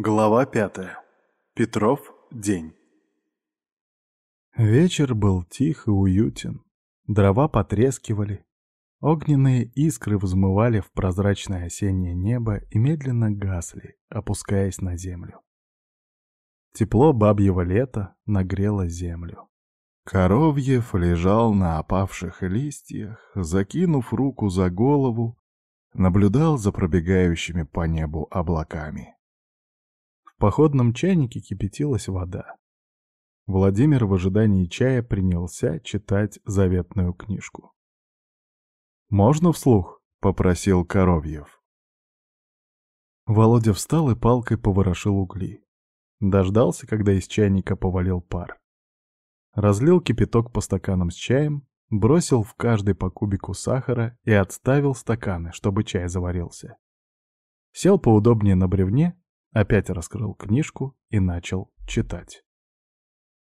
Глава пятая. Петров. День. Вечер был тих и уютен. Дрова потрескивали. Огненные искры взмывали в прозрачное осеннее небо и медленно гасли, опускаясь на землю. Тепло бабьего лета нагрело землю. Коровьев лежал на опавших листьях, закинув руку за голову, наблюдал за пробегающими по небу облаками. Походном чайнике кипятилась вода. Владимир в ожидании чая принялся читать заветную книжку. «Можно вслух?» — попросил Коровьев. Володя встал и палкой поворошил угли. Дождался, когда из чайника повалил пар. Разлил кипяток по стаканам с чаем, бросил в каждый по кубику сахара и отставил стаканы, чтобы чай заварился. Сел поудобнее на бревне, опять раскрыл книжку и начал читать.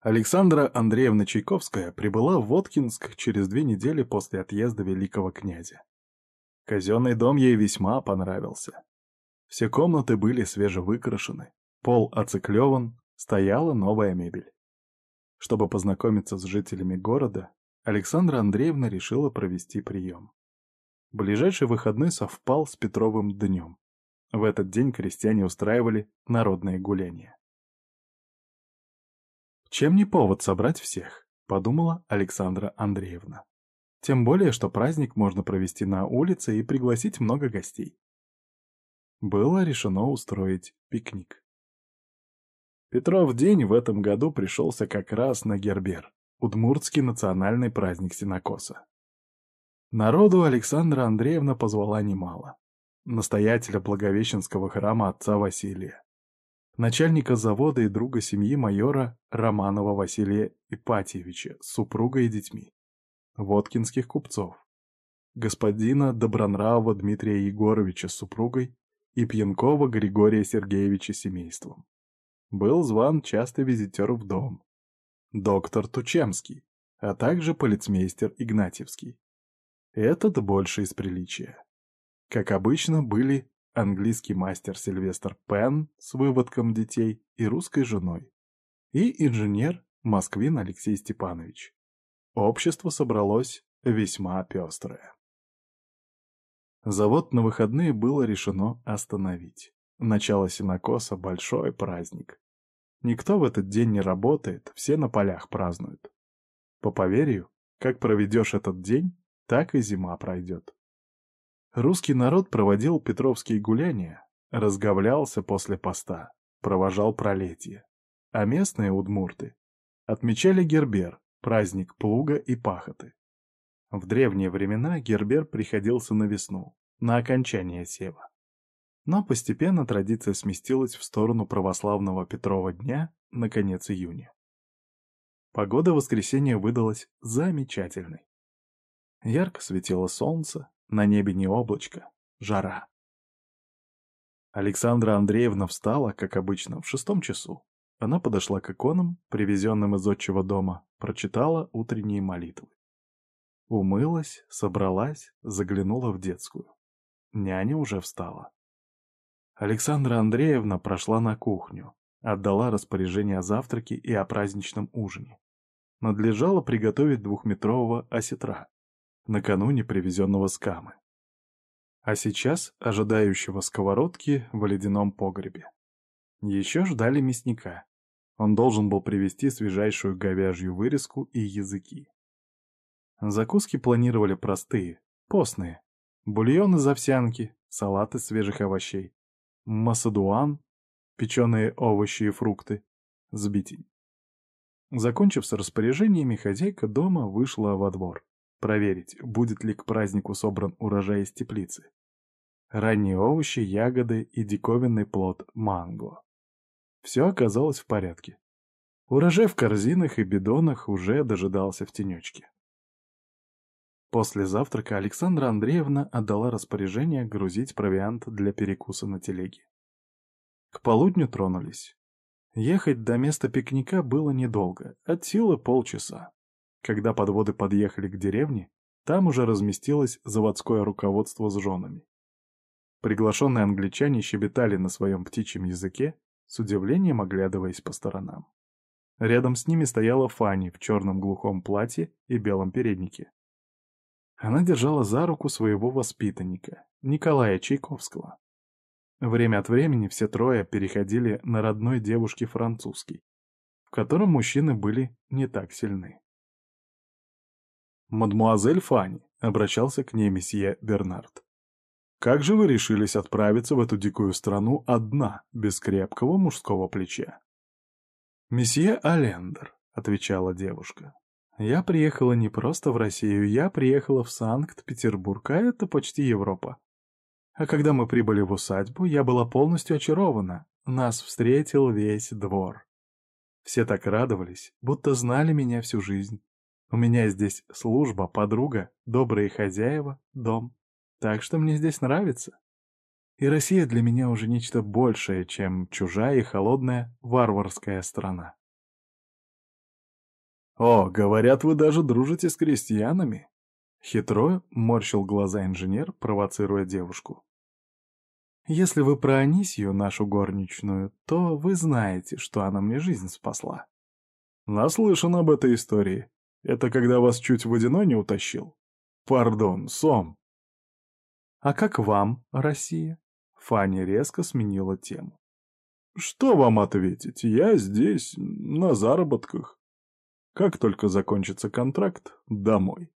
Александра Андреевна Чайковская прибыла в Воткинск через две недели после отъезда великого князя. Казенный дом ей весьма понравился. Все комнаты были свежевыкрашены, Пол оциклеван, стояла новая мебель. Чтобы познакомиться с жителями города, Александра Андреевна решила провести прием. Ближайший выходной совпал с Петровым днем. В этот день крестьяне устраивали народные гуляния. «Чем не повод собрать всех?» — подумала Александра Андреевна. «Тем более, что праздник можно провести на улице и пригласить много гостей». Было решено устроить пикник. Петров день в этом году пришелся как раз на Гербер, удмуртский национальный праздник синокоса. Народу Александра Андреевна позвала немало. Настоятеля Благовещенского храма отца Василия, начальника завода и друга семьи майора Романова Василия Ипатьевича с супругой и детьми, водкинских купцов, господина Добронравова Дмитрия Егоровича с супругой и Пьянкова Григория Сергеевича семейством был зван частый визитер в дом. Доктор Тучемский, а также полицмейстер Игнатьевский. Этот больше из приличия. Как обычно, были английский мастер Сильвестр Пен с выводком детей и русской женой, и инженер Москвин Алексей Степанович. Общество собралось весьма пестрое. Завод на выходные было решено остановить. Начало синокоса — большой праздник. Никто в этот день не работает, все на полях празднуют. По поверью, как проведешь этот день, так и зима пройдет. Русский народ проводил петровские гуляния, разговлялся после поста, провожал пролетие. А местные удмурты отмечали Гербер, праздник плуга и пахоты. В древние времена Гербер приходился на весну, на окончание сева. Но постепенно традиция сместилась в сторону православного Петрова дня на конец июня. Погода в воскресенье выдалась замечательной. Ярко светило солнце, на небе не облачко, жара. Александра Андреевна встала, как обычно, в шестом часу. Она подошла к иконам, привезенным из отчего дома, прочитала утренние молитвы. Умылась, собралась, заглянула в детскую. Няня уже встала. Александра Андреевна прошла на кухню, отдала распоряжение о завтраке и о праздничном ужине. Надлежало приготовить двухметрового осетра, накануне привезенного с Камы. А сейчас ожидающего сковородки в ледяном погребе. Еще ждали мясника. Он должен был привезти свежайшую говяжью вырезку и языки. Закуски планировали простые, постные. Бульон из овсянки, салат из свежих овощей, масадуан, печеные овощи и фрукты, сбитень. Закончив с распоряжениями, хозяйка дома вышла во двор, проверить, будет ли к празднику собран урожай из теплицы. Ранние овощи, ягоды и диковинный плод манго. Все оказалось в порядке. Урожай в корзинах и бидонах уже дожидался в тенечке. После завтрака Александра Андреевна отдала распоряжение грузить провиант для перекуса на телеге. К полудню тронулись. Ехать до места пикника было недолго, от силы полчаса. Когда подводы подъехали к деревне, там уже разместилось заводское руководство с женами. Приглашенные англичане щебетали на своем птичьем языке, с удивлением оглядываясь по сторонам. Рядом с ними стояла Фанни в черном глухом платье и белом переднике. Она держала за руку своего воспитанника, Николая Чайковского. Время от времени все трое переходили на родной девушке французский, в котором мужчины были не так сильны. «Мадмуазель Фанни», — обращался к ней месье Бернард. «Как же вы решились отправиться в эту дикую страну одна, без крепкого мужского плеча?» «Месье Алендер», — отвечала девушка. «Я приехала не просто в Россию, я приехала в Санкт-Петербург, а это почти Европа. А когда мы прибыли в усадьбу, я была полностью очарована. Нас встретил весь двор. Все так радовались, будто знали меня всю жизнь. У меня здесь служба, подруга, добрые хозяева, дом. Так что мне здесь нравится. И Россия для меня уже нечто большее, чем чужая и холодная варварская страна. «О, говорят, вы даже дружите с крестьянами?» Хитро морщил глаза инженер, провоцируя девушку. Если вы про Анисью, нашу горничную, то вы знаете, что она мне жизнь спасла. Наслышан об этой истории. Это когда вас чуть водяной не утащил? Пардон, Сом. А как вам, Россия? Фанни резко сменила тему. Что вам ответить? Я здесь, на заработках. Как только закончится контракт, домой.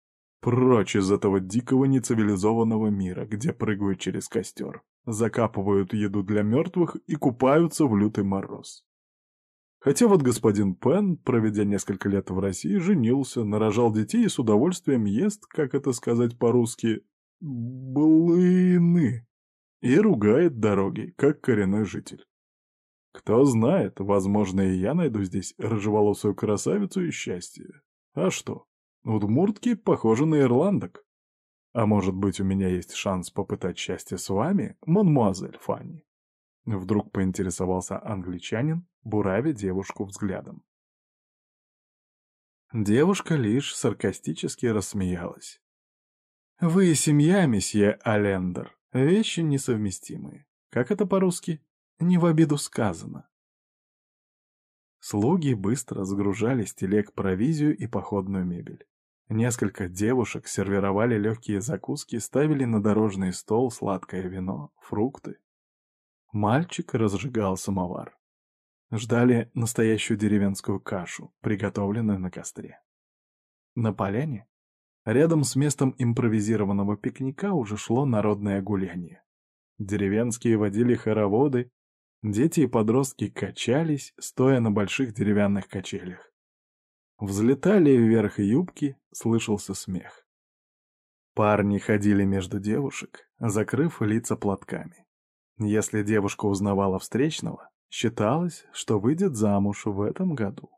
Прочь из этого дикого нецивилизованного мира, где прыгают через костер закапывают еду для мертвых и купаются в лютый мороз. Хотя вот господин Пен, проведя несколько лет в России, женился, нарожал детей и с удовольствием ест, как это сказать по-русски, блыны и ругает дороги, как коренной житель. Кто знает, возможно, и я найду здесь рыжеволосую красавицу и счастье. А что, удмуртки похожи на ирландок. А может быть, у меня есть шанс попытать счастье с вами, мадмуазель Фанни?» Вдруг поинтересовался англичанин, буравя девушку взглядом. Девушка лишь саркастически рассмеялась. «Вы и семья, месье Алендер, вещи несовместимые. Как это по-русски? Не в обиду сказано». Слуги быстро сгружали с телег провизию и походную мебель. Несколько девушек сервировали легкие закуски, ставили на дорожный стол сладкое вино, фрукты. Мальчик разжигал самовар. Ждали настоящую деревенскую кашу, приготовленную на костре. На поляне, рядом с местом импровизированного пикника, уже шло народное гуляние. Деревенские водили хороводы, дети и подростки качались, стоя на больших деревянных качелях. Взлетали вверх юбки, слышался смех. Парни ходили между девушек, закрыв лица платками. Если девушка узнавала встречного, считалось, что выйдет замуж в этом году.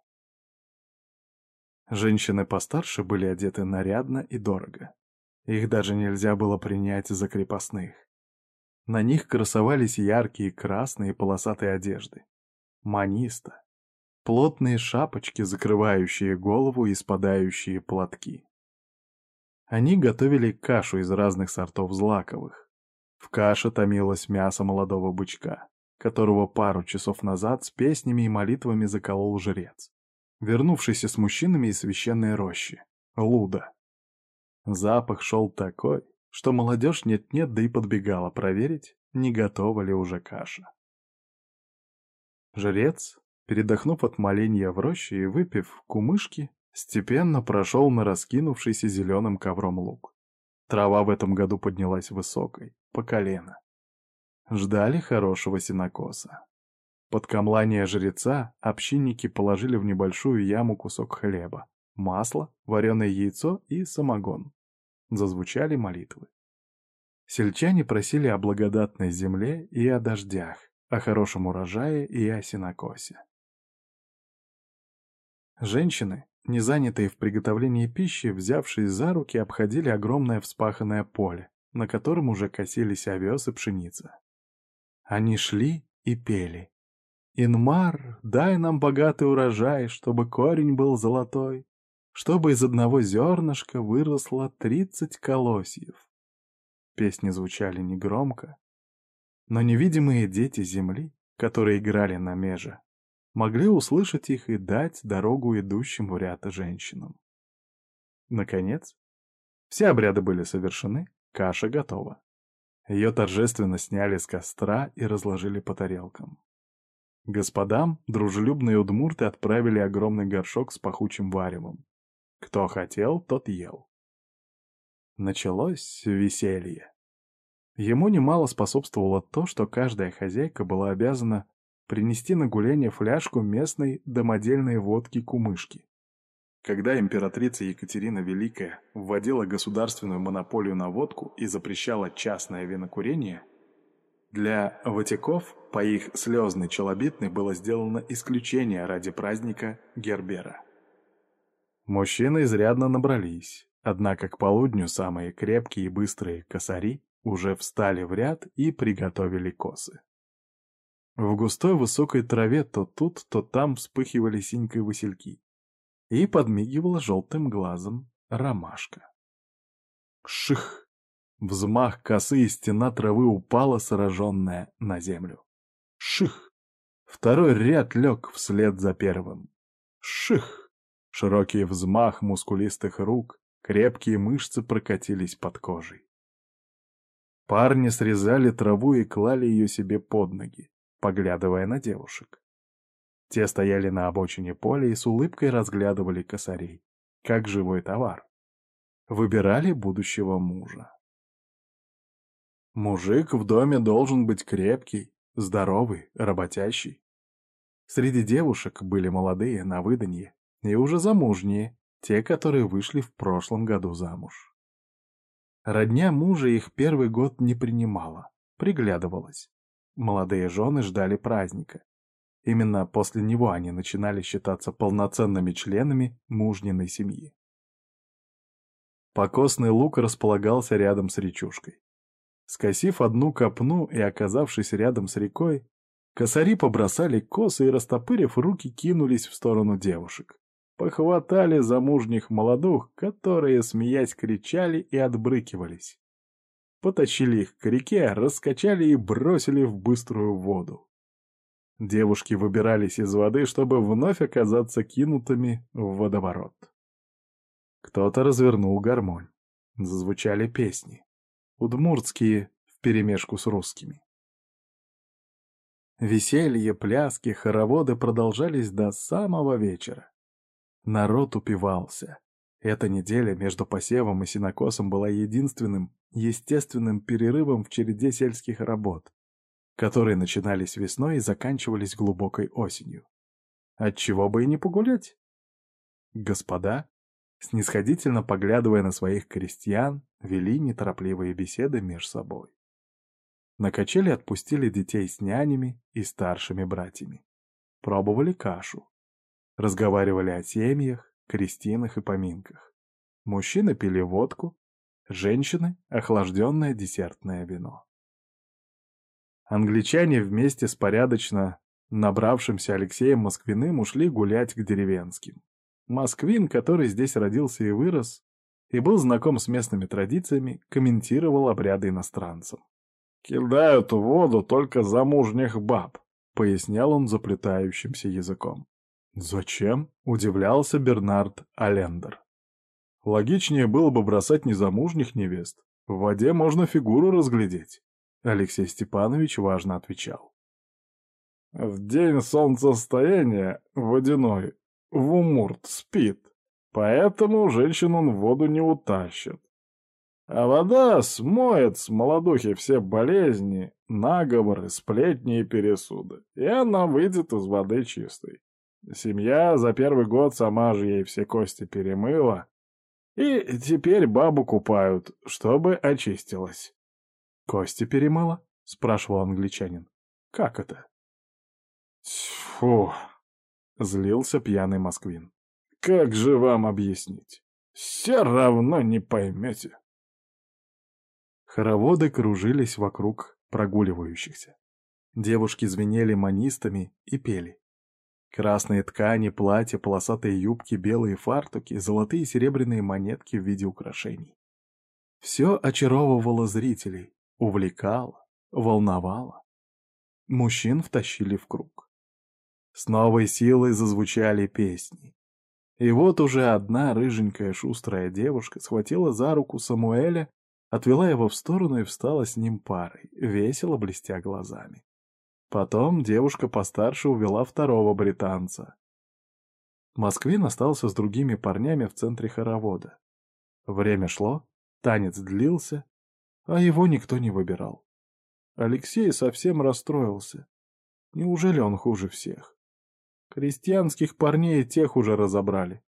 Женщины постарше были одеты нарядно и дорого. Их даже нельзя было принять за крепостных. На них красовались яркие красные полосатые одежды. Маниста, плотные шапочки, закрывающие голову и спадающие платки. Они готовили кашу из разных сортов злаковых. В каше томилось мясо молодого бычка, которого пару часов назад с песнями и молитвами заколол жрец, вернувшийся с мужчинами из священной рощи, Луда. Запах шел такой, что молодежь нет-нет, да и подбегала проверить, не готова ли уже каша. Жрец, передохнув от моленья в роще и выпив кумышки, степенно прошел на раскинувшийся зеленым ковром луг. Трава в этом году поднялась высокой, по колено. Ждали хорошего сенокоса. Под камлание жреца общинники положили в небольшую яму кусок хлеба, масло, вареное яйцо и самогон. Зазвучали молитвы. Сельчане просили о благодатной земле и о дождях, о хорошем урожае и о сенокосе. Женщины, не занятые в приготовлении пищи, взявшись за руки, обходили огромное вспаханное поле, на котором уже косились овес и пшеница. Они шли и пели. «Инмар, дай нам богатый урожай, чтобы корень был золотой, чтобы из одного зернышка выросло тридцать колосьев». Песни звучали негромко, но невидимые дети земли, которые играли на меже, могли услышать их и дать дорогу идущим в ряд женщинам. Наконец, все обряды были совершены, каша готова. Ее торжественно сняли с костра и разложили по тарелкам. Господам дружелюбные удмурты отправили огромный горшок с пахучим варевом. Кто хотел, тот ел. Началось веселье. Ему немало способствовало то, что каждая хозяйка была обязана принести на гуляние фляжку местной домодельной водки-кумышки. Когда императрица Екатерина Великая вводила государственную монополию на водку и запрещала частное винокурение, для ватиков по их слезной челобитной было сделано исключение ради праздника Гербера. Мужчины изрядно набрались, однако к полудню самые крепкие и быстрые косари уже встали в ряд и приготовили косы. В густой высокой траве то тут, то там вспыхивали синькой васильки и подмигивала желтым глазом ромашка. Ших! Взмах косы и стена травы упала, сраженная на землю. Ших! Второй ряд лег вслед за первым. Ших! Широкий взмах мускулистых рук, крепкие мышцы прокатились под кожей. Парни срезали траву и клали ее себе под ноги, поглядывая на девушек. Те стояли на обочине поля и с улыбкой разглядывали косарей, как живой товар. Выбирали будущего мужа. Мужик в доме должен быть крепкий, здоровый, работящий. Среди девушек были молодые, на выданье, и уже замужние, те, которые вышли в прошлом году замуж. Родня мужа их первый год не принимала, приглядывалась. Молодые жены ждали праздника. Именно после него они начинали считаться полноценными членами мужниной семьи. Покосный лук располагался рядом с речушкой. Скосив одну копну и оказавшись рядом с рекой, косари побросали косы и, растопырив руки, кинулись в сторону девушек. Похватали замужних молодух, которые, смеясь, кричали и отбрыкивались. Потащили их к реке, раскачали и бросили в быструю воду. Девушки выбирались из воды, чтобы вновь оказаться кинутыми в водоворот. Кто-то развернул гармонь. Зазвучали песни. Удмуртские вперемешку с русскими. Веселье, пляски, хороводы продолжались до самого вечера. Народ упивался. Эта неделя между посевом и синокосом была единственным естественным перерывом в череде сельских работ, которые начинались весной и заканчивались глубокой осенью. Отчего бы и не погулять? Господа, снисходительно поглядывая на своих крестьян, вели неторопливые беседы меж собой. На качели отпустили детей с нянями и старшими братьями. Пробовали кашу. Разговаривали о семьях, крестинах и поминках. Мужчины пили водку, женщины — охлажденное десертное вино. Англичане вместе с порядочно набравшимся Алексеем Москвиным ушли гулять к деревенским. Москвин, который здесь родился и вырос, и был знаком с местными традициями, комментировал обряды иностранцам. «Кидают в воду только замужних баб», — пояснял он заплетающимся языком. «Зачем?» — удивлялся Бернард Алендер. «Логичнее было бы бросать незамужних невест. В воде можно фигуру разглядеть». Алексей Степанович важно отвечал. В день солнцестояния водяной в Умурт спит, поэтому женщину в воду не утащит. А вода смоет с молодухи все болезни, наговоры, сплетни и пересуды, и она выйдет из воды чистой. Семья за первый год сама же ей все кости перемыла, и теперь бабу купают, чтобы очистилась. «Кости перемыла?» — спрашивал англичанин. «Как это?» «Фу!» — злился пьяный москвин. «Как же вам объяснить? Все равно не поймете». Хороводы кружились вокруг прогуливающихся. Девушки звенели манистами и пели. Красные ткани, платья, полосатые юбки, белые фартуки, золотые и серебряные монетки в виде украшений. Все очаровывало зрителей, увлекало, волновало. Мужчин втащили в круг. С новой силой зазвучали песни. И вот уже одна рыженькая шустрая девушка схватила за руку Самуэля, отвела его в сторону и встала с ним парой, весело блестя глазами. Потом девушка постарше увела второго британца. Москвин остался с другими парнями в центре хоровода. Время шло, танец длился, а его никто не выбирал. Алексей совсем расстроился. Неужели он хуже всех? Крестьянских парней тех уже разобрали.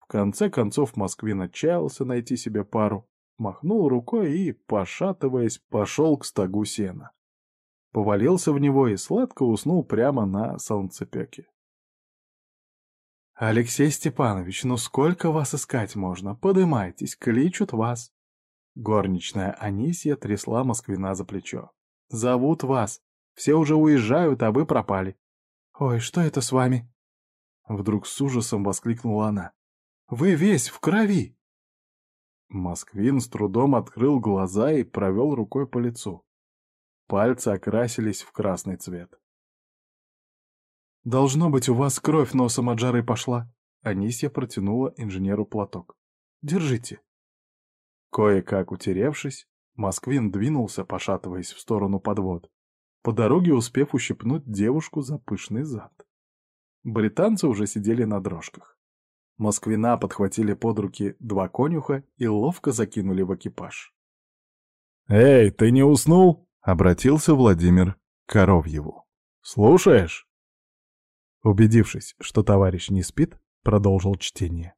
В конце концов Москвин отчаялся найти себе пару, махнул рукой и, пошатываясь, пошел к стогу сена. Повалился в него и сладко уснул прямо на солнцепеке. «Алексей Степанович, ну сколько вас искать можно? Подымайтесь, кличут вас!» Горничная Анисия трясла Москвина за плечо. «Зовут вас. Все уже уезжают, а вы пропали. «Ой, что это с вами?» Вдруг с ужасом воскликнула она. «Вы весь в крови!» Москвин с трудом открыл глаза и провел рукой по лицу. Пальцы окрасились в красный цвет. «Должно быть, у вас кровь носом от жары пошла». Анисья протянула инженеру платок. «Держите». Кое-как утеревшись, Москвин двинулся, пошатываясь в сторону подвод по дороге успев ущипнуть девушку за пышный зад. Британцы уже сидели на дрожках. Москвина подхватили под руки два конюха и ловко закинули в экипаж. «Эй, ты не уснул?» — обратился Владимир к Коровьеву. «Слушаешь?» Убедившись, что товарищ не спит, продолжил чтение.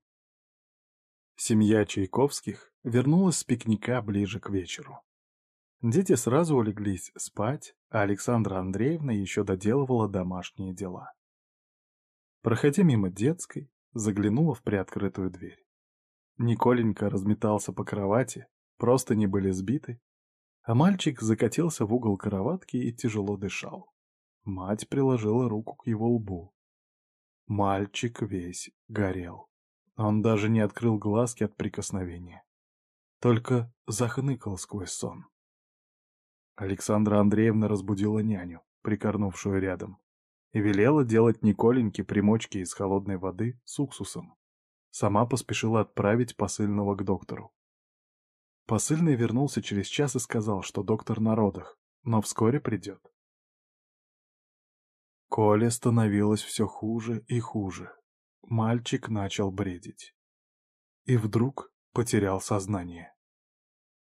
Семья Чайковских вернулась с пикника ближе к вечеру. Дети сразу улеглись спать, а Александра Андреевна еще доделывала домашние дела. Проходя мимо детской, заглянула в приоткрытую дверь. Николенька разметался по кровати, просто не были сбиты, а мальчик закатился в угол кроватки и тяжело дышал. Мать приложила руку к его лбу. Мальчик весь горел. Он даже не открыл глазки от прикосновения. Только захныкал сквозь сон. Александра Андреевна разбудила няню, прикорнувшую рядом, и велела делать Николеньке примочки из холодной воды с уксусом. Сама поспешила отправить посыльного к доктору. Посыльный вернулся через час и сказал, что доктор на родах, но вскоре придет. Коле становилось все хуже и хуже. Мальчик начал бредить. И вдруг потерял сознание.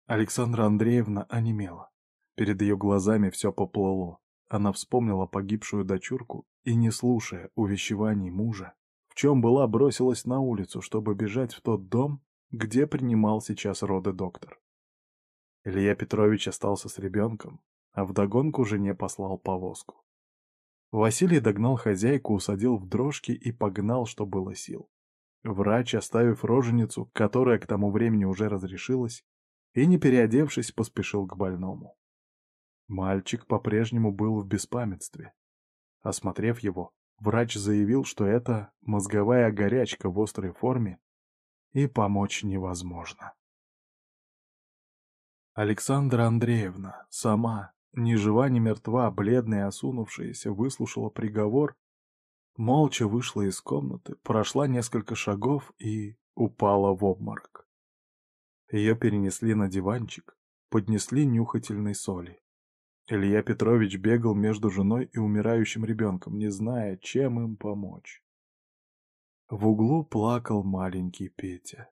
Александра Андреевна онемела. Перед ее глазами все поплыло. Она вспомнила погибшую дочурку и, не слушая увещеваний мужа, в чем была, бросилась на улицу, чтобы бежать в тот дом, где принимал сейчас роды доктор. Илья Петрович остался с ребенком, а вдогонку жене послал повозку. Василий догнал хозяйку, усадил в дрожки и погнал, что было сил. Врач, оставив роженицу, которая к тому времени уже разрешилась, и, не переодевшись, поспешил к больному. Мальчик по-прежнему был в беспамятстве. Осмотрев его, врач заявил, что это мозговая горячка в острой форме, и помочь невозможно. Александра Андреевна, сама, ни жива, ни мертва, бледная и осунувшаяся, выслушала приговор, молча вышла из комнаты, прошла несколько шагов и упала в обморок. Ее перенесли на диванчик, поднесли нюхательной соли. Илья Петрович бегал между женой и умирающим ребенком, не зная, чем им помочь. В углу плакал маленький Петя.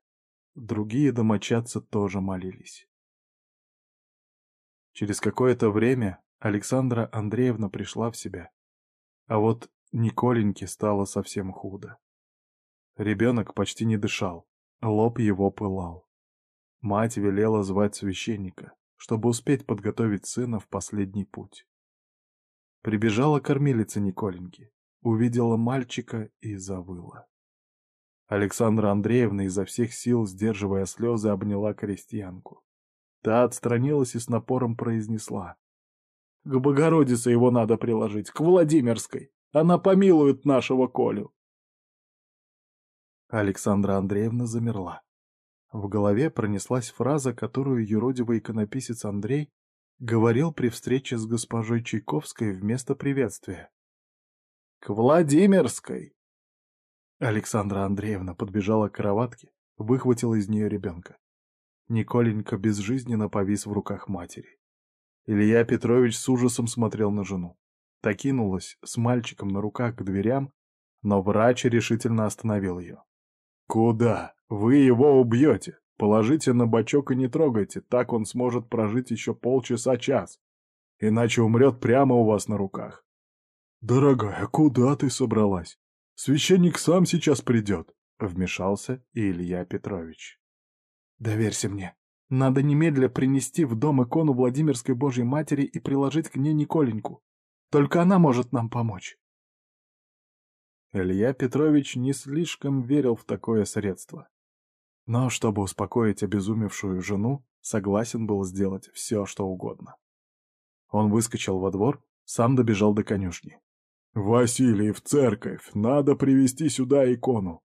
Другие домочадцы тоже молились. Через какое-то время Александра Андреевна пришла в себя, а вот Николеньке стало совсем худо. Ребенок почти не дышал, лоб его пылал. Мать велела звать священника чтобы успеть подготовить сына в последний путь. Прибежала кормилица Николеньки, увидела мальчика и завыла. Александра Андреевна изо всех сил, сдерживая слезы, обняла крестьянку. Та отстранилась и с напором произнесла. «К Богородице его надо приложить, к Владимирской. Она помилует нашего Колю». Александра Андреевна замерла. В голове пронеслась фраза, которую юродивый иконописец Андрей говорил при встрече с госпожой Чайковской вместо приветствия. «К Владимирской!» Александра Андреевна подбежала к кроватке, выхватила из нее ребенка. Николенька безжизненно повис в руках матери. Илья Петрович с ужасом смотрел на жену. Такинулась с мальчиком на руках к дверям, но врач решительно остановил ее. «Куда? Вы его убьете! Положите на бочок и не трогайте, так он сможет прожить еще полчаса-час, иначе умрет прямо у вас на руках». «Дорогая, куда ты собралась? Священник сам сейчас придет», — вмешался Илья Петрович. «Доверься мне. Надо немедля принести в дом икону Владимирской Божьей Матери и приложить к ней Николеньку. Только она может нам помочь». Илья Петрович не слишком верил в такое средство. Но, чтобы успокоить обезумевшую жену, согласен был сделать все, что угодно. Он выскочил во двор, сам добежал до конюшни. «Василий, в церковь! Надо привести сюда икону!»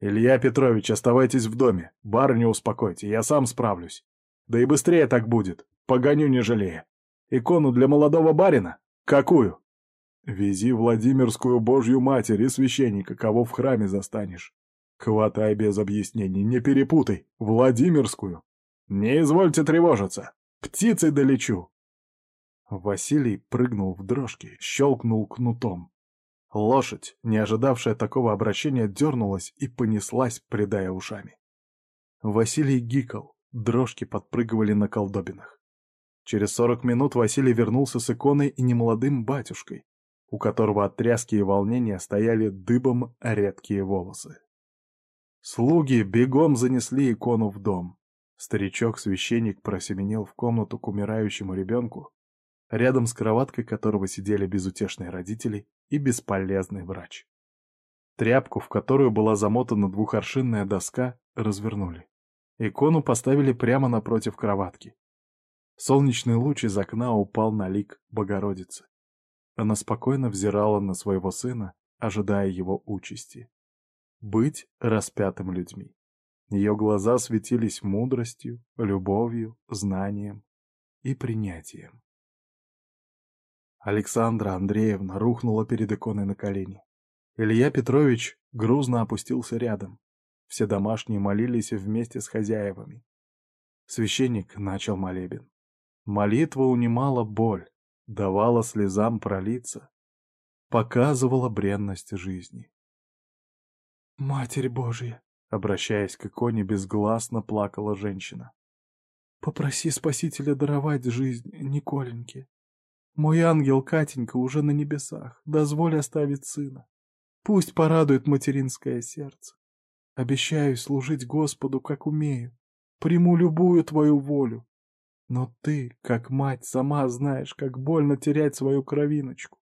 «Илья Петрович, оставайтесь в доме, барыню успокойте, я сам справлюсь. Да и быстрее так будет, погоню не жалея. Икону для молодого барина? Какую?» Вези Владимирскую Божью Матерь и священника, кого в храме застанешь. Хватай без объяснений, не перепутай. Владимирскую. Не извольте тревожиться. Птицей долечу. Василий прыгнул в дрожки, щелкнул кнутом. Лошадь, не ожидавшая такого обращения, дернулась и понеслась, придая ушами. Василий гикал, дрожки подпрыгивали на колдобинах. Через сорок минут Василий вернулся с иконой и немолодым батюшкой, у которого от тряски и волнения стояли дыбом редкие волосы. Слуги бегом занесли икону в дом. Старичок-священник просеменил в комнату к умирающему ребенку, рядом с кроваткой которого сидели безутешные родители и бесполезный врач. Тряпку, в которую была замотана двухоршинная доска, развернули. Икону поставили прямо напротив кроватки. Солнечный луч из окна упал на лик Богородицы. Она спокойно взирала на своего сына, ожидая его участи. Быть распятым людьми. Ее глаза светились мудростью, любовью, знанием и принятием. Александра Андреевна рухнула перед иконой на колени. Илья Петрович грузно опустился рядом. Все домашние молились вместе с хозяевами. Священник начал молебен. Молитва унимала боль, давала слезам пролиться, показывала бренность жизни. «Матерь Божья!» — обращаясь к иконе, безгласно плакала женщина. «Попроси Спасителя даровать жизнь Николеньке. Мой ангел Катенька уже на небесах, дозволь оставить сына. Пусть порадует материнское сердце. Обещаю служить Господу, как умею. Приму любую твою волю. Но ты, как мать, сама знаешь, как больно терять свою кровиночку.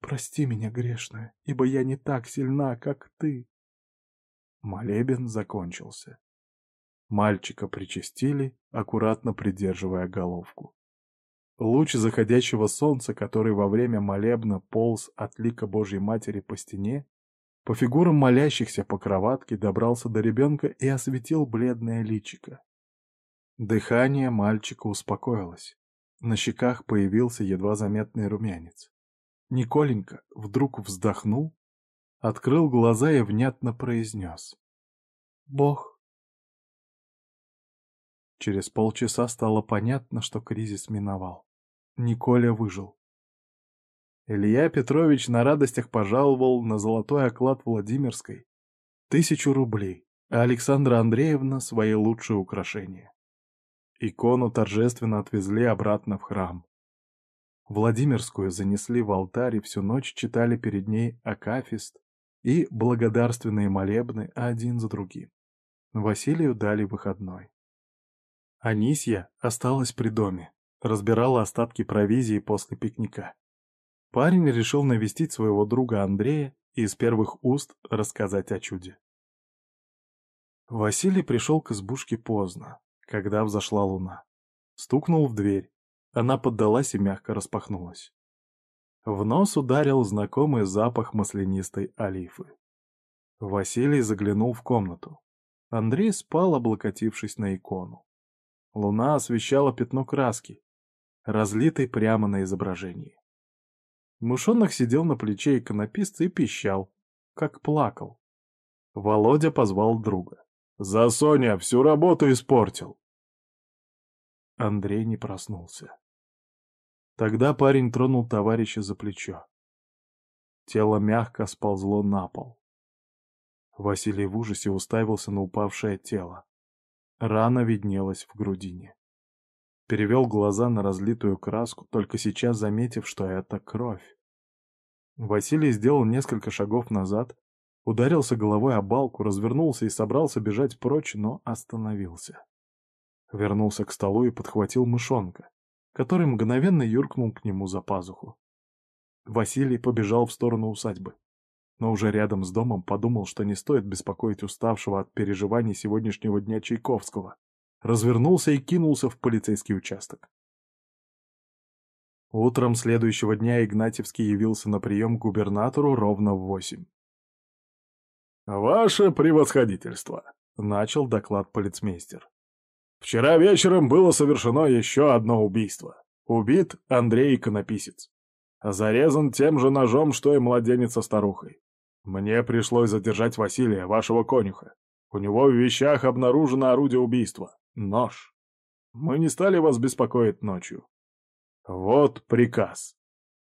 Прости меня, грешную, ибо я не так сильна, как ты. Молебен закончился. Мальчика причастили, аккуратно придерживая головку. Луч заходящего солнца, который во время молебна полз от лика Божьей Матери по стене, по фигурам молящихся по кроватке добрался до ребенка и осветил бледное личико. Дыхание мальчика успокоилось. На щеках появился едва заметный румянец. Николенька вдруг вздохнул, открыл глаза и внятно произнес. «Бог». Через полчаса стало понятно, что кризис миновал. Николя выжил. Илья Петрович на радостях пожаловал на золотой оклад Владимирской тысячу рублей, а Александра Андреевна — свои лучшие украшения. Икону торжественно отвезли обратно в храм. Владимирскую занесли в алтарь и всю ночь читали перед ней акафист и благодарственные молебны один за другим. Василию дали выходной. Анисья осталась при доме, разбирала остатки провизии после пикника. Парень решил навестить своего друга Андрея и из первых уст рассказать о чуде. Василий пришел к избушке поздно когда взошла луна. Стукнул в дверь. Она поддалась и мягко распахнулась. В нос ударил знакомый запах маслянистой олифы. Василий заглянул в комнату. Андрей спал, облокотившись на икону. Луна освещала пятно краски, разлитый прямо на изображении. Мышонок сидел на плече иконописца и пищал, как плакал. Володя позвал друга. «За Соня всю работу испортил!» Андрей не проснулся. Тогда парень тронул товарища за плечо. Тело мягко сползло на пол. Василий в ужасе уставился на упавшее тело. Рана виднелась в грудине. Перевел глаза на разлитую краску, только сейчас заметив, что это кровь. Василий сделал несколько шагов назад, ударился головой о балку, развернулся и собрался бежать прочь, но остановился. Вернулся к столу и подхватил мышонка, который мгновенно юркнул к нему за пазуху. Василий побежал в сторону усадьбы, но уже рядом с домом подумал, что не стоит беспокоить уставшего от переживаний сегодняшнего дня Чайковского. Развернулся и кинулся в полицейский участок. Утром следующего дня Игнатьевский явился на прием к губернатору ровно в восемь. «Ваше превосходительство», — начал доклад полицмейстер. «Вчера вечером было совершено еще одно убийство. Убит Андрей Иконописец. Зарезан тем же ножом, что и младенец со старухой. Мне пришлось задержать Василия, вашего конюха. У него в вещах обнаружено орудие убийства — нож. Мы не стали вас беспокоить ночью. «Вот приказ!»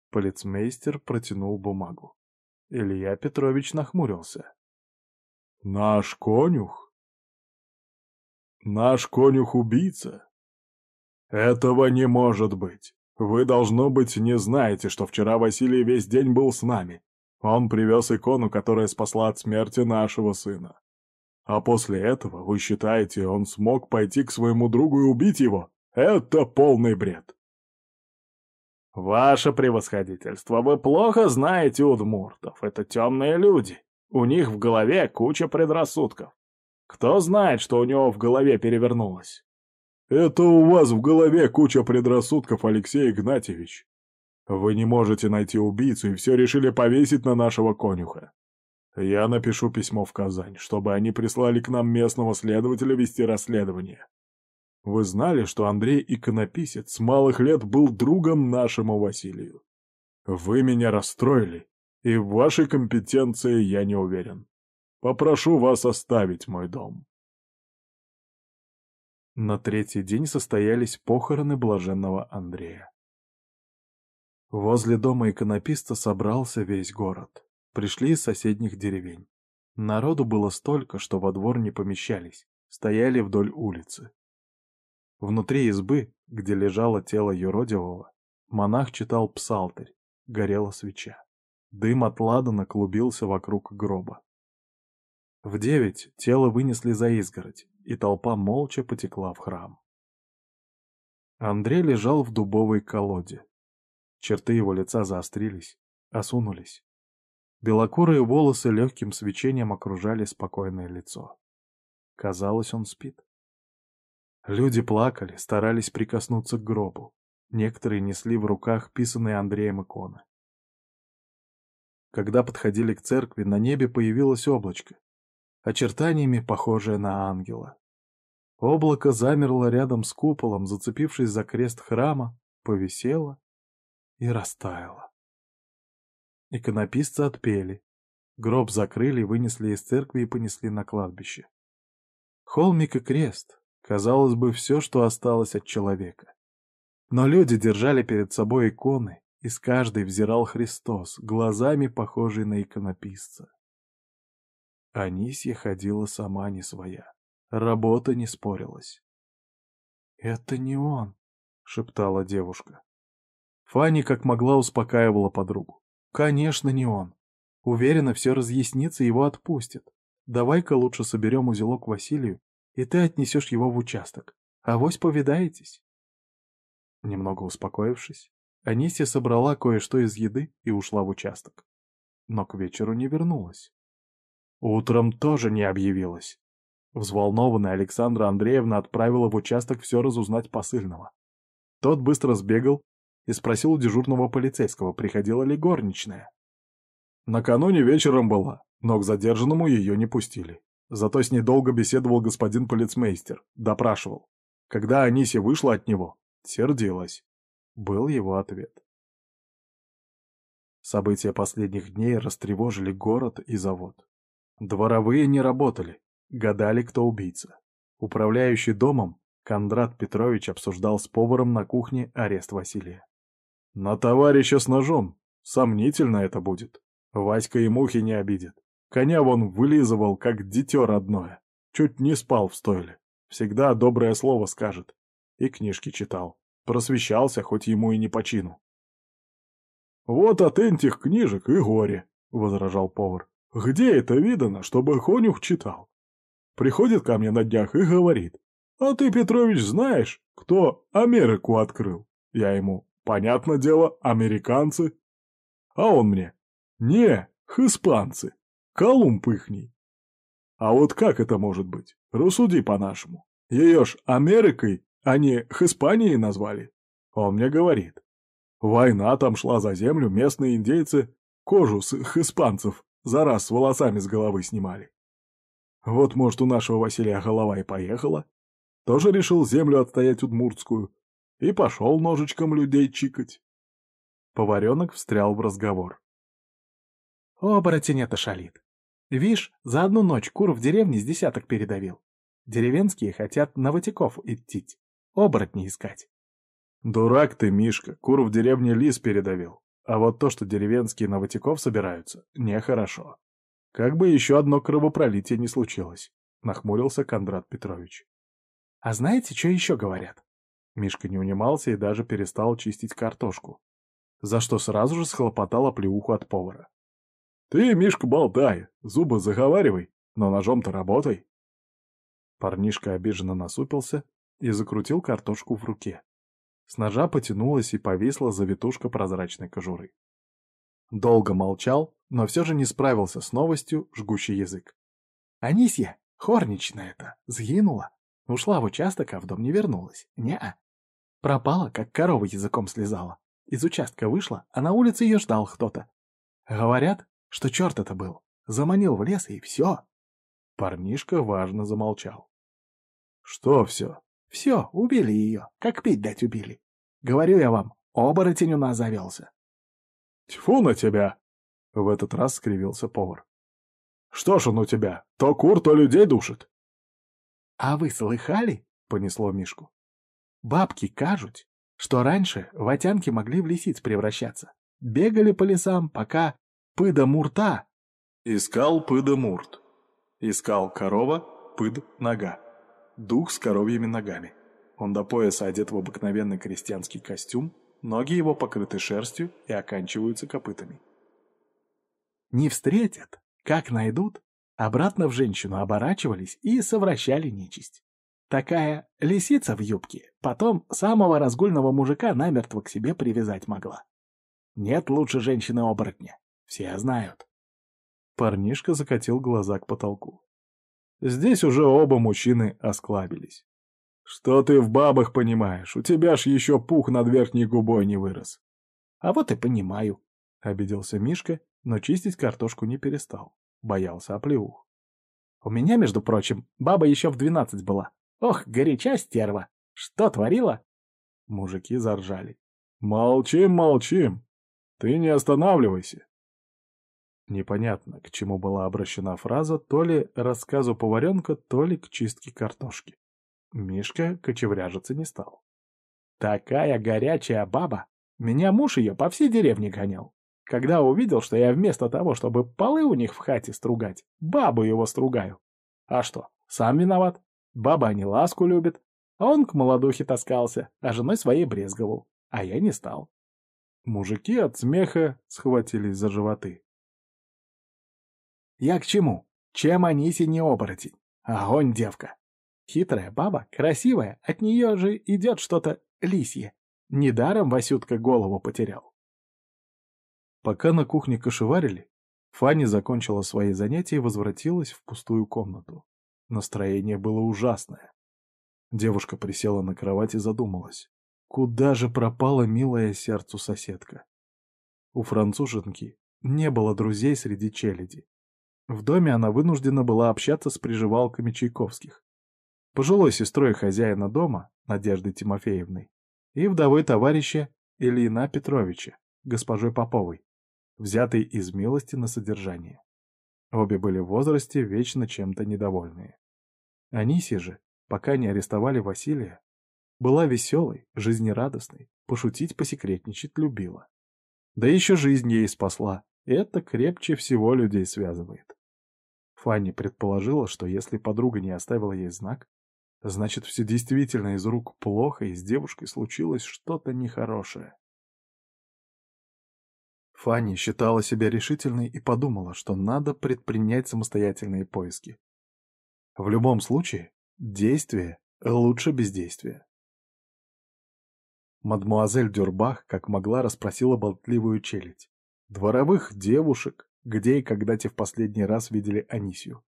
Полицмейстер протянул бумагу. Илья Петрович нахмурился. «Наш конюх? Наш конюх-убийца? Этого не может быть. Вы, должно быть, не знаете, что вчера Василий весь день был с нами. Он привез икону, которая спасла от смерти нашего сына. А после этого, вы считаете, он смог пойти к своему другу и убить его? Это полный бред. «Ваше превосходительство, вы плохо знаете удмуртов. Это темные люди. У них в голове куча предрассудков. Кто знает, что у него в голове перевернулось?» «Это у вас в голове куча предрассудков, Алексей Игнатьевич. Вы не можете найти убийцу и все решили повесить на нашего конюха. Я напишу письмо в Казань, чтобы они прислали к нам местного следователя вести расследование. Вы знали, что Андрей иконописец с малых лет был другом нашему Василию? Вы меня расстроили, и в вашей компетенции я не уверен. Попрошу вас оставить мой дом. На третий день состоялись похороны блаженного Андрея. Возле дома иконописта собрался весь город. Пришли из соседних деревень. Народу было столько, что во двор не помещались, стояли вдоль улицы. Внутри избы, где лежало тело юродивого, монах читал псалтырь, горела свеча. Дым от ладана клубился вокруг гроба. В девять тело вынесли за изгородь, и толпа молча потекла в храм. Андрей лежал в дубовой колоде. Черты его лица заострились, осунулись. Белокурые волосы легким свечением окружали спокойное лицо. Казалось, он спит. Люди плакали, старались прикоснуться к гробу. Некоторые несли в руках писанные Андреем иконы. Когда подходили к церкви, на небе появилось облачко, очертаниями похожее на ангела. Облако замерло рядом с куполом, зацепившись за крест храма, повисело и растаяло. Иконописцы отпели. Гроб закрыли, вынесли из церкви и понесли на кладбище. Холмик и крест, Казалось бы, все, что осталось от человека. Но люди держали перед собой иконы, и с каждой взирал Христос, глазами похожий на иконописца. Анисья ходила сама не своя. Работа не спорилась. «Это не он», — шептала девушка. Фанни как могла успокаивала подругу. «Конечно, не он. Уверена, все разъяснится, его отпустят. Давай-ка лучше соберем узелок Василию и ты отнесешь его в участок. А вось повидаетесь. Немного успокоившись, Анисия собрала кое-что из еды и ушла в участок. Но к вечеру не вернулась. Утром тоже не объявилась. Взволнованная Александра Андреевна отправила в участок все разузнать посыльного. Тот быстро сбегал и спросил у дежурного полицейского, приходила ли горничная. Накануне вечером была, но к задержанному ее не пустили. Зато с ней долго беседовал господин полицмейстер, допрашивал. Когда Анисия вышла от него, сердилась. — был его ответ. События последних дней растревожили город и завод. Дворовые не работали, гадали, кто убийца. Управляющий домом Кондрат Петрович обсуждал с поваром на кухне арест Василия. «На товарища с ножом. Сомнительно это будет. Васька и мухи не обидит. Коня вон вылизывал, как дитё родное. Чуть не спал в стойле. Всегда доброе слово скажет. И книжки читал. Просвещался, хоть ему и не по чину. «Вот от этих книжек и горе», — возражал повар. «Где это видано, чтобы конюх читал? Приходит ко мне на днях и говорит, «А ты, Петрович, знаешь, кто Америку открыл?» Я ему, «Понятно дело, американцы». А он мне, «Не, испанцы, Колумб ихний». А вот как это может быть? Рассуди по-нашему. Ее ж Америкой, а не Испанией назвали. Он мне говорит, Война там шла за землю, местные индейцы кожу с их испанцев за раз с волосами с головы снимали. Вот, может, у нашего Василия голова и поехала. Тоже решил землю отстоять удмуртскую и пошел ножичком людей чикать. Поваренок встрял в разговор. Оборотень это шалит. Вишь, за одну ночь кур в деревне с десяток передавил. Деревенские хотят на Ватиков идти, оборотни искать. Дурак ты, Мишка, кур в деревне лис передавил. А вот то, что деревенские новотеков собираются, нехорошо. Как бы еще одно кровопролитие не случилось, нахмурился Кондрат Петрович. А знаете, что еще говорят? Мишка не унимался и даже перестал чистить картошку, за что сразу же схлопотал оплеуху от повара. «Ты, Мишка, болтай, зубы заговаривай, но ножом-то работай!» Парнишка обиженно насупился и закрутил картошку в руке. С ножа потянулась и повисла завитушка прозрачной кожуры. Долго молчал, но все же не справился с новостью, жгущий язык. «Анисья, хорничная это, сгинула. Ушла в участок, а в дом не вернулась. Не-а. Пропала, как корова языком слезала. Из участка вышла, а на улице ее ждал кто-то. Говорят, что черт это был. Заманил в лес, и все». Парнишка важно замолчал. «Что все?» Все, убили ее, как пить дать убили. Говорю я вам, оборотень у нас завелся. Тьфу на тебя! В этот раз скривился повар. Что ж он у тебя, то кур, то людей душит. А вы слыхали? Понесло Мишку. Бабки кажут, что раньше ватянки могли в лисиц превращаться. Бегали по лесам, пока пыда-мурта. Искал пыда-мурт. Искал корова, пыд-нога дух с коровьими ногами. Он до пояса одет в обыкновенный крестьянский костюм, ноги его покрыты шерстью и оканчиваются копытами. Не встретят, как найдут, обратно в женщину оборачивались и совращали нечисть. Такая лисица в юбке потом самого разгульного мужика намертво к себе привязать могла. Нет лучше женщины-оборотня, все знают. Парнишка закатил глаза к потолку. Здесь уже оба мужчины осклабились. «Что ты в бабах понимаешь? У тебя ж еще пух над верхней губой не вырос». «А вот и понимаю», — обиделся Мишка, но чистить картошку не перестал. Боялся оплеух. «У меня, между прочим, баба еще в двенадцать была. Ох, горяча стерва! Что творила?» Мужики заржали. «Молчим, молчим! Ты не останавливайся!» Непонятно, к чему была обращена фраза, то ли рассказу поваренка, то ли к чистке картошки. Мишка кочевряжиться не стал. «Такая горячая баба! Меня муж ее по всей деревне гонял. Когда увидел, что я вместо того, чтобы полы у них в хате стругать, бабу его стругаю. А что, сам виноват? Баба не ласку любит. А он к молодухе таскался, а женой своей брезговал. А я не стал. Мужики от смеха схватились за животы. Я к чему? Чем Аниси не оборотень? Огонь, девка. Хитрая баба, красивая, от нее же идет что-то лисье. Недаром Васютка голову потерял. Пока на кухне кошеварили, Фанни закончила свои занятия и возвратилась в пустую комнату. Настроение было ужасное. Девушка присела на кровать и задумалась. Куда же пропала милая сердцу соседка? У француженки не было друзей среди челяди. В доме она вынуждена была общаться с приживалками Чайковских. Пожилой сестрой хозяина дома, Надеждой Тимофеевной, и вдовой товарища Ильина Петровича, госпожой Поповой, взятой из милости на содержание. Обе были в возрасте, вечно чем-то недовольные. Анисия же, пока не арестовали Василия, была веселой, жизнерадостной, пошутить, посекретничать любила. Да еще жизнь ей спасла, это крепче всего людей связывает. Фанни предположила, что если подруга не оставила ей знак, значит, все действительно из рук плохо, и с девушкой случилось что-то нехорошее. Фанни считала себя решительной и подумала, что надо предпринять самостоятельные поиски. В любом случае, действие лучше бездействия. Мадмуазель Дюрбах как могла расспросила болтливую челядь. Дворовых девушек, где и когда те в последний раз видели Анисию.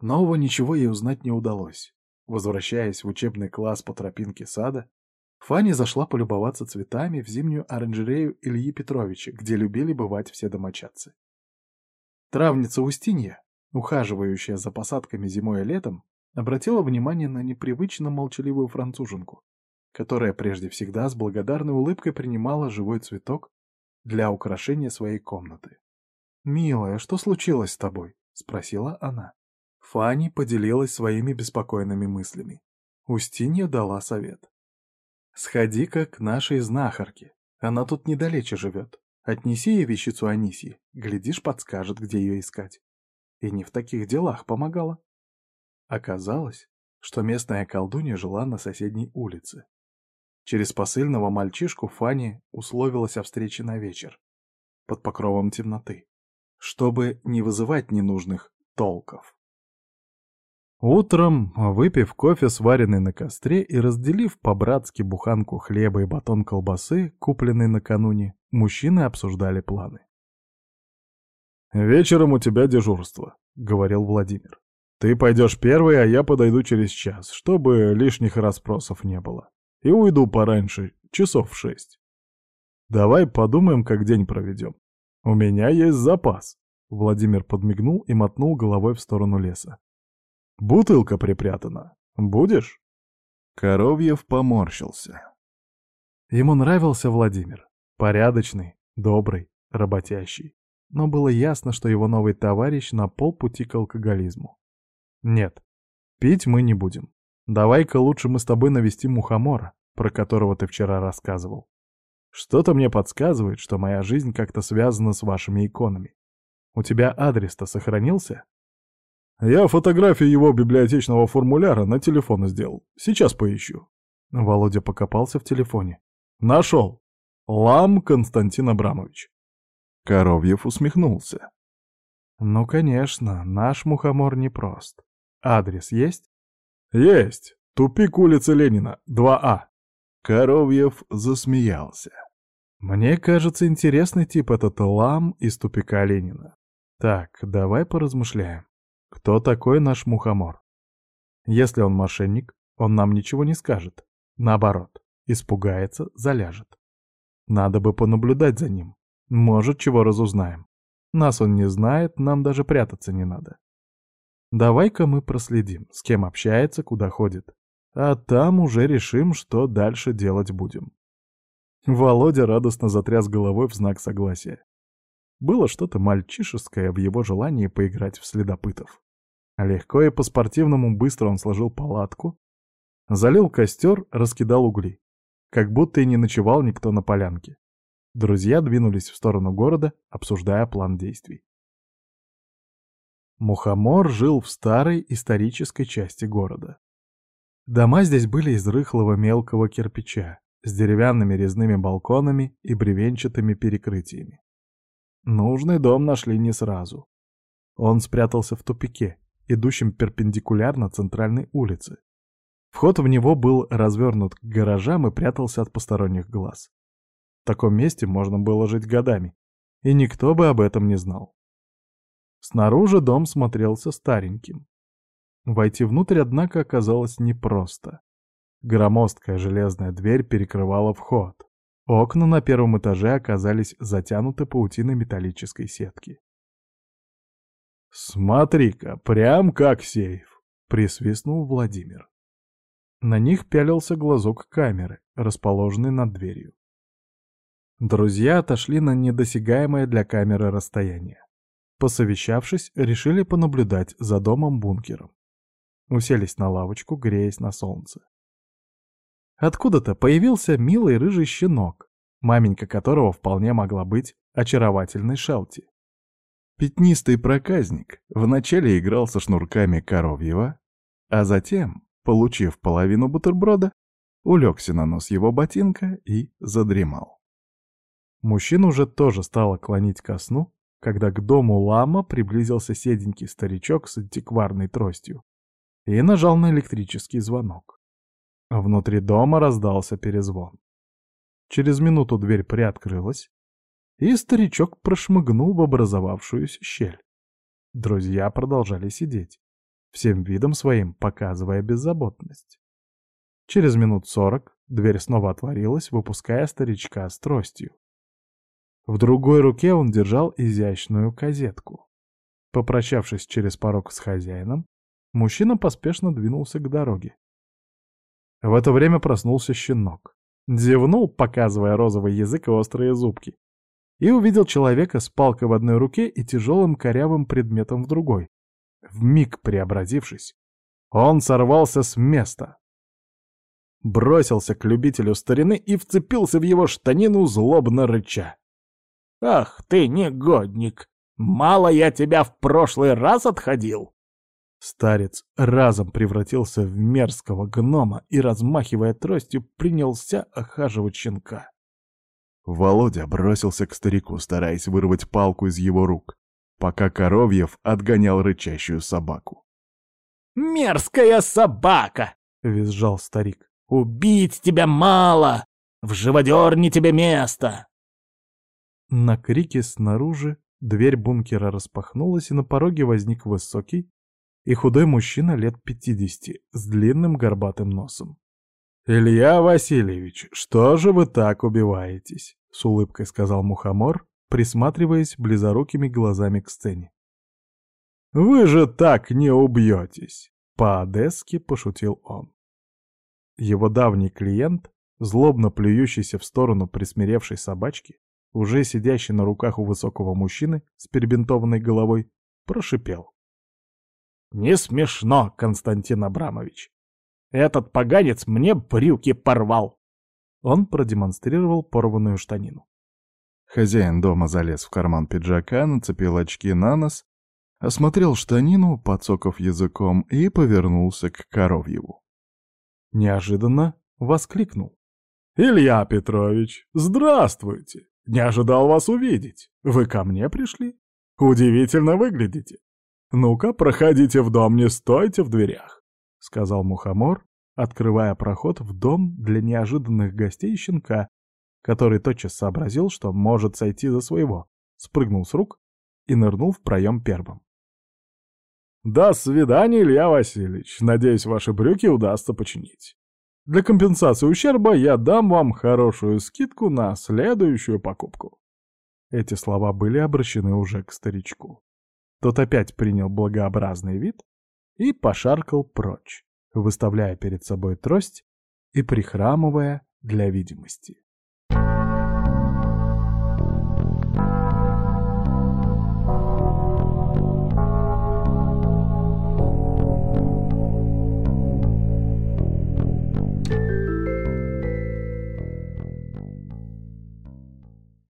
Нового ничего ей узнать не удалось. Возвращаясь в учебный класс по тропинке сада, Фанни зашла полюбоваться цветами в зимнюю оранжерею Ильи Петровича, где любили бывать все домочадцы. Травница Устинья, ухаживающая за посадками зимой и летом, обратила внимание на непривычно молчаливую француженку, которая прежде всегда с благодарной улыбкой принимала живой цветок для украшения своей комнаты. «Милая, что случилось с тобой?» — спросила она. Фанни поделилась своими беспокойными мыслями. Устинья дала совет. «Сходи-ка к нашей знахарке. Она тут недалече живет. Отнеси ей вещицу Анисии. Глядишь, подскажет, где ее искать. И не в таких делах помогала». Оказалось, что местная колдунья жила на соседней улице. Через посыльного мальчишку Фанни условилась о встрече на вечер, под покровом темноты, чтобы не вызывать ненужных толков. Утром, выпив кофе, сваренный на костре, и разделив по-братски буханку хлеба и батон колбасы, купленный накануне, мужчины обсуждали планы. «Вечером у тебя дежурство», — говорил Владимир. «Ты пойдешь первый, а я подойду через час, чтобы лишних расспросов не было. И уйду пораньше, часов в шесть. Давай подумаем, как день проведем. У меня есть запас». Владимир подмигнул и мотнул головой в сторону леса. Бутылка припрятана. Будешь?» Коровьев поморщился. Ему нравился Владимир. Порядочный, добрый, работящий. Но было ясно, что его новый товарищ на полпути к алкоголизму. «Нет, пить мы не будем. Давай-ка лучше мы с тобой навестим мухомора, про которого ты вчера рассказывал. Что-то мне подсказывает, что моя жизнь как-то связана с вашими иконами. У тебя адрес-то сохранился?» Я фотографию его библиотечного формуляра на телефон сделал. Сейчас поищу. Володя покопался в телефоне. Нашел. Лам Константин Абрамович. Коровьев усмехнулся. Ну, конечно, наш мухомор непрост. Адрес есть? Есть. Тупик улицы Ленина, 2А. Коровьев засмеялся. Мне кажется, интересный тип этот лам из тупика Ленина. Так, давай поразмышляем. Кто такой наш мухомор? Если он мошенник, он нам ничего не скажет. Наоборот, испугается, заляжет. Надо бы понаблюдать за ним. Может, чего разузнаем. Нас он не знает, нам даже прятаться не надо. Давай-ка мы проследим, с кем общается, куда ходит. А там уже решим, что дальше делать будем. Володя радостно затряс головой в знак согласия. Было что-то мальчишеское в его желании поиграть в следопытов. Легко и по-спортивному быстро он сложил палатку, залил костер, раскидал угли. Как будто и не ночевал никто на полянке. Друзья двинулись в сторону города, обсуждая план действий. Мухомор жил в старой исторической части города. Дома здесь были из рыхлого мелкого кирпича, с деревянными резными балконами и бревенчатыми перекрытиями. Нужный дом нашли не сразу. Он спрятался в тупике, идущем перпендикулярно центральной улице. Вход в него был развернут к гаражам и прятался от посторонних глаз. В таком месте можно было жить годами, и никто бы об этом не знал. Снаружи дом смотрелся стареньким. Войти внутрь, однако, оказалось непросто. Громоздкая железная дверь перекрывала вход. Окна на первом этаже оказались затянуты паутиной металлической сетки. «Смотри-ка, прям как сейф!» — присвистнул Владимир. На них пялился глазок камеры, расположенный над дверью. Друзья отошли на недосягаемое для камеры расстояние. Посовещавшись, решили понаблюдать за домом-бункером. Уселись на лавочку, греясь на солнце. Откуда-то появился милый рыжий щенок, маменька которого вполне могла быть очаровательной Шелти. Пятнистый проказник вначале играл со шнурками коровьего, а затем, получив половину бутерброда, улегся на нос его ботинка и задремал. Мужчина уже тоже стало клонить ко сну, когда к дому лама приблизился седенький старичок с антикварной тростью и нажал на электрический звонок. Внутри дома раздался перезвон. Через минуту дверь приоткрылась, и старичок прошмыгнул в образовавшуюся щель. Друзья продолжали сидеть, всем видом своим показывая беззаботность. Через минут сорок дверь снова отворилась, выпуская старичка с тростью. В другой руке он держал изящную козетку. Попрощавшись через порог с хозяином, мужчина поспешно двинулся к дороге. В это время проснулся щенок. Зевнул, показывая розовый язык и острые зубки. И увидел человека с палкой в одной руке и тяжелым корявым предметом в другой. Вмиг преобразившись, он сорвался с места. Бросился к любителю старины и вцепился в его штанину злобно рыча. «Ах ты, негодник! Мало я тебя в прошлый раз отходил!» Старец разом превратился в мерзкого гнома и, размахивая тростью, принялся охаживать щенка. Володя бросился к старику, стараясь вырвать палку из его рук, пока Коровьев отгонял рычащую собаку. «Мерзкая собака!» — визжал старик. «Убить тебя мало! В живодерне тебе место!» На крике снаружи дверь бункера распахнулась, и на пороге возник высокий, и худой мужчина лет пятидесяти с длинным горбатым носом. «Илья Васильевич, что же вы так убиваетесь?» — с улыбкой сказал Мухомор, присматриваясь близорукими глазами к сцене. «Вы же так не убьетесь!» — по-одесски пошутил он. Его давний клиент, злобно плюющийся в сторону присмиревшей собачки, уже сидящий на руках у высокого мужчины с перебинтованной головой, прошипел. Не смешно, Константин Абрамович. Этот поганец мне брюки порвал. Он продемонстрировал порванную штанину. Хозяин дома залез в карман пиджака, нацепил очки на нос, осмотрел штанину, подсоков языком и повернулся к Коровьеву. Неожиданно воскликнул. «Илья Петрович, здравствуйте! Не ожидал вас увидеть. Вы ко мне пришли? Удивительно выглядите. «Ну-ка, проходите в дом, не стойте в дверях», — сказал Мухомор, открывая проход в дом для неожиданных гостей щенка, который тотчас сообразил, что может сойти за своего, спрыгнул с рук и нырнул в проем первым. «До свидания, Илья Васильевич. Надеюсь, ваши брюки удастся починить. Для компенсации ущерба я дам вам хорошую скидку на следующую покупку». Эти слова были обращены уже к старичку. Тот опять принял благообразный вид и пошаркал прочь, выставляя перед собой трость и прихрамывая для видимости.